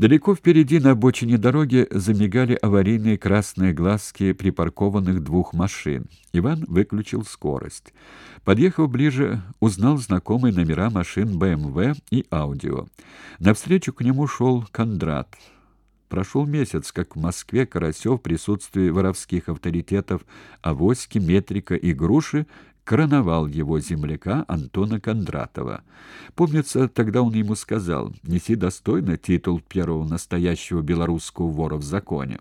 Далеко впереди на обочине дороги замигали аварийные красные глазки припаркованных двух машин. Иван выключил скорость. Подъехав ближе, узнал знакомые номера машин БМВ и Аудио. Навстречу к нему шел Кондрат. Прошел месяц, как в Москве Карасев в присутствии воровских авторитетов Авоськи, Метрика и Груши короновал его земляка Антона Кондратова. Помнится, тогда он ему сказал «Неси достойно титул первого настоящего белорусского вора в законе».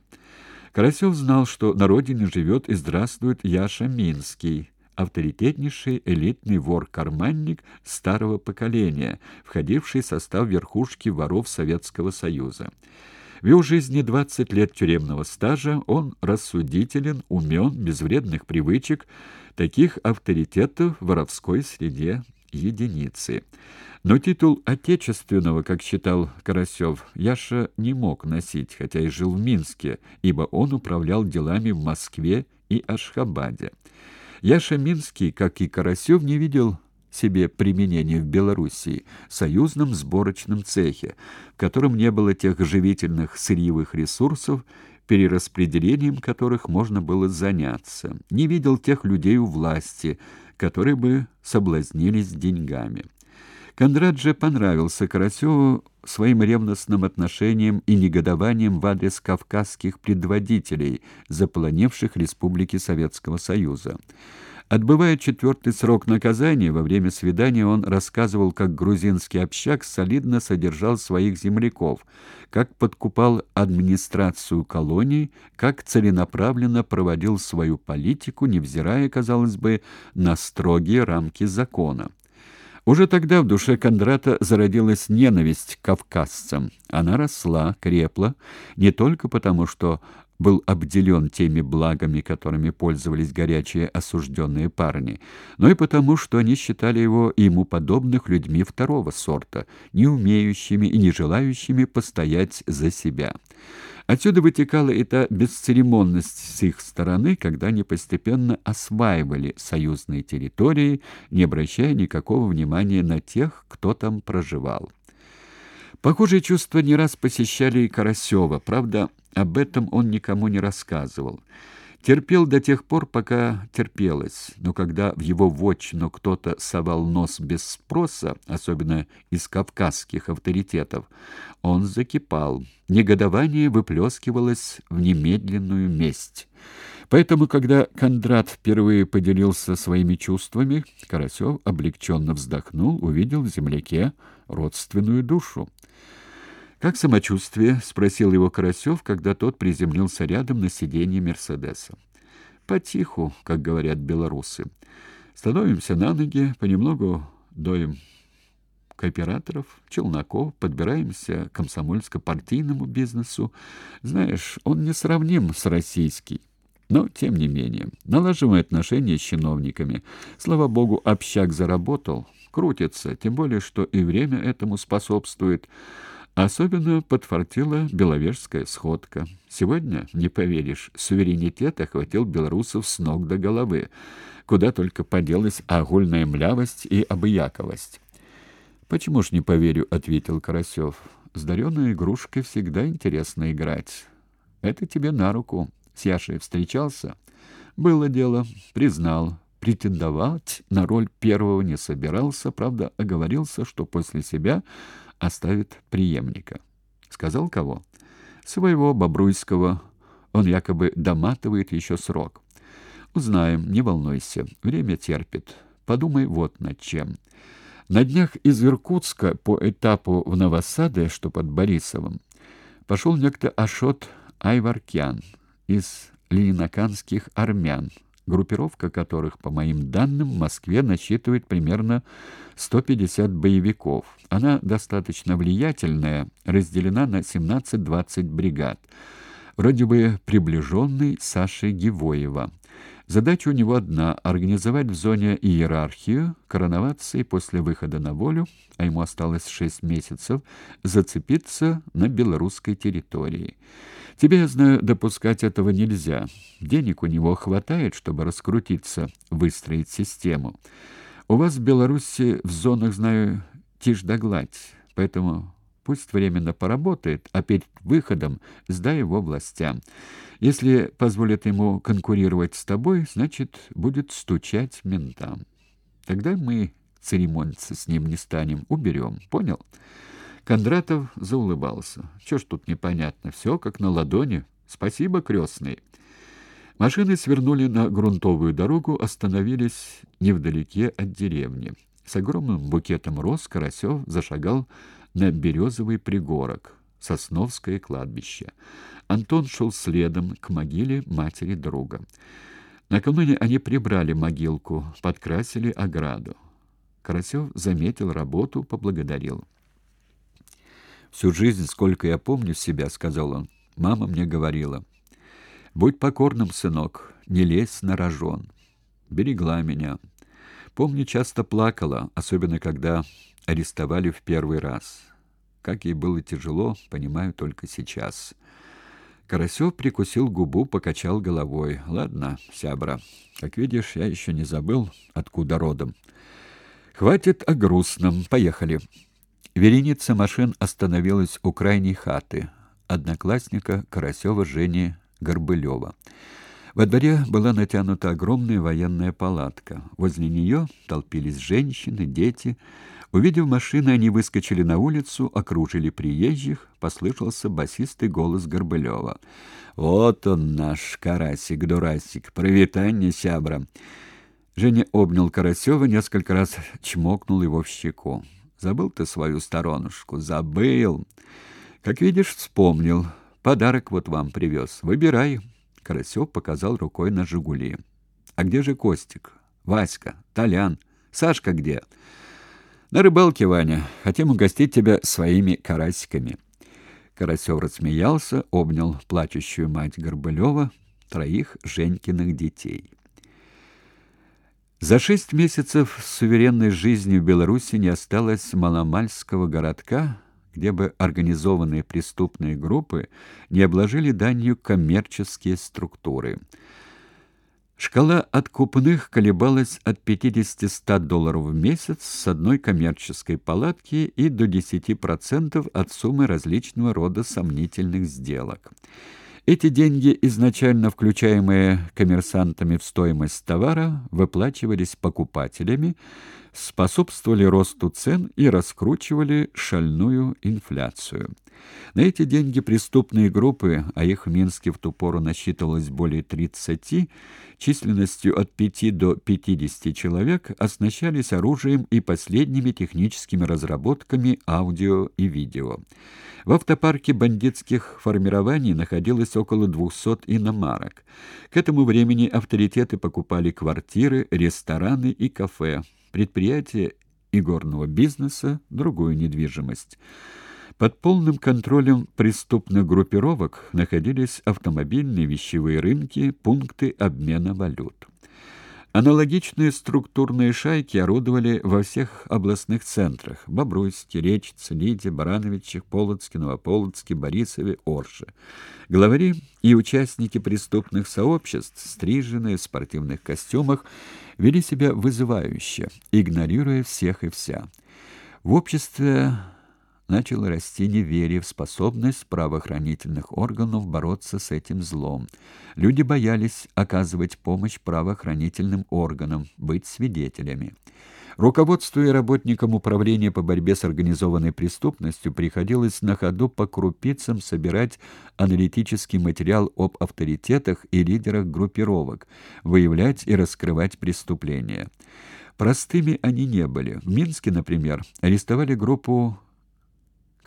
Карасев знал, что на родине живет и здравствует Яша Минский, авторитетнейший элитный вор-карманник старого поколения, входивший в состав верхушки воров Советского Союза. В его жизни 20 лет тюремного стажа, он рассудителен, умен, без вредных привычек, таких авторитетов в воровской среде единицы. Но титул отечественного, как считал Карасев, Яша не мог носить, хотя и жил в Минске, ибо он управлял делами в Москве и Ашхабаде. Яша Минский, как и Карасев, не видел себе применение в Белоруссии, союзном сборочном цехе, в котором не было тех живительных сырьевых ресурсов, перераспределением которых можно было заняться. Не видел тех людей у власти, которые бы соблазнились деньгами. Кондрат же понравился Карасеву своим ревностным отношением и негодованием в адрес кавказских предводителей, заполонивших республики Советского Союза. Отбывая четвертый срок наказания, во время свидания он рассказывал, как грузинский общак солидно содержал своих земляков, как подкупал администрацию колоний, как целенаправленно проводил свою политику, невзирая, казалось бы, на строгие рамки закона. Уже тогда в душе Кондрата зародилась ненависть к кавказцам. Она росла, крепла, не только потому, что был обделен теми благами, которыми пользовались горячие осужденные парни, но и потому, что они считали его и ему подобных людьми второго сорта, не умеющими и не желающими постоять за себя. Отсюда вытекала и та бесцеремонность с их стороны, когда они постепенно осваивали союзные территории, не обращая никакого внимания на тех, кто там проживал. Похожие чувства не раз посещали и Карасева, правда, об этом он никому не рассказывал. Терпел до тех пор, пока терпелось, но когда в его вотчину кто-то совал нос без спроса, особенно из кавказских авторитетов, он закипал. Негодование выплескивалось в немедленную месть. Поэтому, когда Кондрат впервые поделился своими чувствами, Карасев облегченно вздохнул, увидел в земляке родственную душу. «Как самочувствие?» — спросил его Карасев, когда тот приземлился рядом на сиденье «Мерседеса». «Потиху», как говорят белорусы. Становимся на ноги, понемногу доим кооператоров, челноков, подбираемся к комсомольско-партийному бизнесу. Знаешь, он не сравним с российский. Но, тем не менее, налаживаем отношения с чиновниками. Слава богу, общак заработал, крутится, тем более, что и время этому способствует. Особенно подфартила беловежская сходка. Сегодня, не поверишь, суверенитет охватил белорусов с ног до головы, куда только поделась огульная млявость и обыяковость. «Почему ж не поверю?» — ответил Карасев. «С дареной игрушкой всегда интересно играть. Это тебе на руку. С Яшей встречался?» «Было дело. Признал. Претендовать на роль первого не собирался, правда, оговорился, что после себя оставит преемника. Сказал кого? Своего Бобруйского. Он якобы доматывает еще срок. Узнаем, не волнуйся. Время терпит. Подумай вот над чем. На днях из Иркутска по этапу в Новосаде, что под Борисовым, пошел некто Ашот Айваркян из ленинаканских армян, группировка которых, по моим данным, в Москве насчитывает примерно 150 боевиков. Она достаточно влиятельная, разделена на 17-20 бригад. Вроде бы приближенный Саши Гивоева. Задача у него одна — организовать в зоне иерархию, короноваться и после выхода на волю, а ему осталось шесть месяцев, зацепиться на белорусской территории. Тебе, я знаю, допускать этого нельзя. Денег у него хватает, чтобы раскрутиться, выстроить систему. У вас в Беларуси в зонах, знаю, тишь да гладь, поэтому Пусть временно поработает, а перед выходом сдай его властям. Если позволят ему конкурировать с тобой, значит, будет стучать ментам. Тогда мы церемониться с ним не станем, уберем. Понял? Кондратов заулыбался. Что ж тут непонятно? Все как на ладони. Спасибо, крестный. Машины свернули на грунтовую дорогу, остановились невдалеке от деревни. С огромным букетом роз Карасев зашагал на березовый пригорок, Сосновское кладбище. Антон шел следом к могиле матери друга. Накануне они прибрали могилку, подкрасили ограду. Карасев заметил работу, поблагодарил. «Всю жизнь, сколько я помню себя, — сказал он, — мама мне говорила, — будь покорным, сынок, не лезь на рожон. Берегла меня, Помню, часто плакала, особенно когда арестовали в первый раз. Как ей было тяжело, понимаю только сейчас. Карасев прикусил губу, покачал головой. Ладно, сябра. Как видишь, я еще не забыл, откуда родом. Хватит о грустном. Поехали. Вереница машин остановилась у крайней хаты одноклассника Карасева Жени Горбылева. Во дворе была натянута огромная военная палатка. Возле нее толпились женщины, дети. Увидев машины, они выскочили на улицу, окружили приезжих, послышался басистый голос Горбылева. «Вот он наш карасик-дурасик, провитание сябра!» Женя обнял Карасева, несколько раз чмокнул его в щеку. «Забыл ты свою сторонушку? Забыл! Как видишь, вспомнил. Подарок вот вам привез. Выбирай!» Карасев показал рукой на «Жигули». «А где же Костик? Васька? Толян? Сашка где?» «На рыбалке, Ваня. Хотим угостить тебя своими карасиками». Карасев рассмеялся, обнял плачущую мать Горбылева, троих Женькиных детей. За шесть месяцев суверенной жизни в Беларуси не осталось маломальского городка, где бы организованные преступные группы не обложили данью коммерческие структуры. Шкала откупных колебалась от 50-100 долларов в месяц с одной коммерческой палатки и до 10% от суммы различного рода сомнительных сделок. Эти деньги, изначально включаемые коммерсантами в стоимость товара, выплачивались покупателями, способствовали росту цен и раскручивали шальную инфляцию. На эти деньги преступные группы, а их в Минске в ту пору насчитывалось более 30, численностью от 5 до 50 человек, оснащались оружием и последними техническими разработками аудио и видео. В автопарке бандитских формирований находилось около 200 иномарок. К этому времени авторитеты покупали квартиры, рестораны и кафе, предприятия игорного бизнеса, другую недвижимость. Под полным контролем преступных группировок находились автомобильные вещевые рынки, пункты обмена валют. Аналогичные структурные шайки орудовали во всех областных центрах – Бобруйске, Речице, Лиде, Барановичах, Полоцке, Новополоцке, Борисове, Орше. Главари и участники преступных сообществ, стриженные в спортивных костюмах, вели себя вызывающе, игнорируя всех и вся. В обществе начало расти неверие в способность правоохранительных органов бороться с этим злом. Люди боялись оказывать помощь правоохранительным органам, быть свидетелями. Руководству и работникам управления по борьбе с организованной преступностью приходилось на ходу по крупицам собирать аналитический материал об авторитетах и лидерах группировок, выявлять и раскрывать преступления. Простыми они не были. В Минске, например, арестовали группу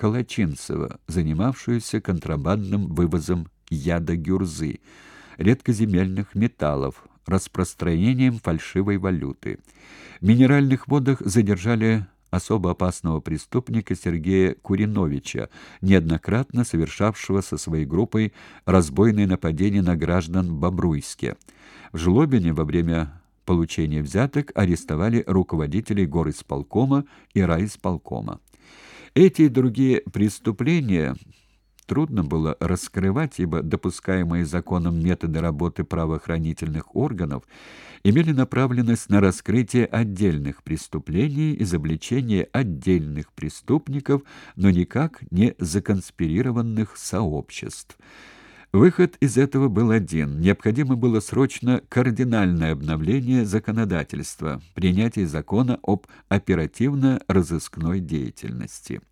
Калачинцева, занимавшуюся контрабандным вывозом яда гюрзы, редкоземельных металлов, распространением фальшивой валюты. В минеральных водах задержали особо опасного преступника Сергея Куриновича, неоднократно совершавшего со своей группой разбойные нападения на граждан в Бобруйске. В Жлобине во время получения взяток арестовали руководителей горисполкома и райисполкома. Эти и другие преступления трудно было раскрывать, ибо допускаемые законом методы работы правоохранительных органов имели направленность на раскрытие отдельных преступлений, изобличение отдельных преступников, но никак не законспирированных сообществ. Выход из этого был один. Необходимо было срочно кардинальное обновление законодательства, принятие закона об оперативно-розыскной деятельности.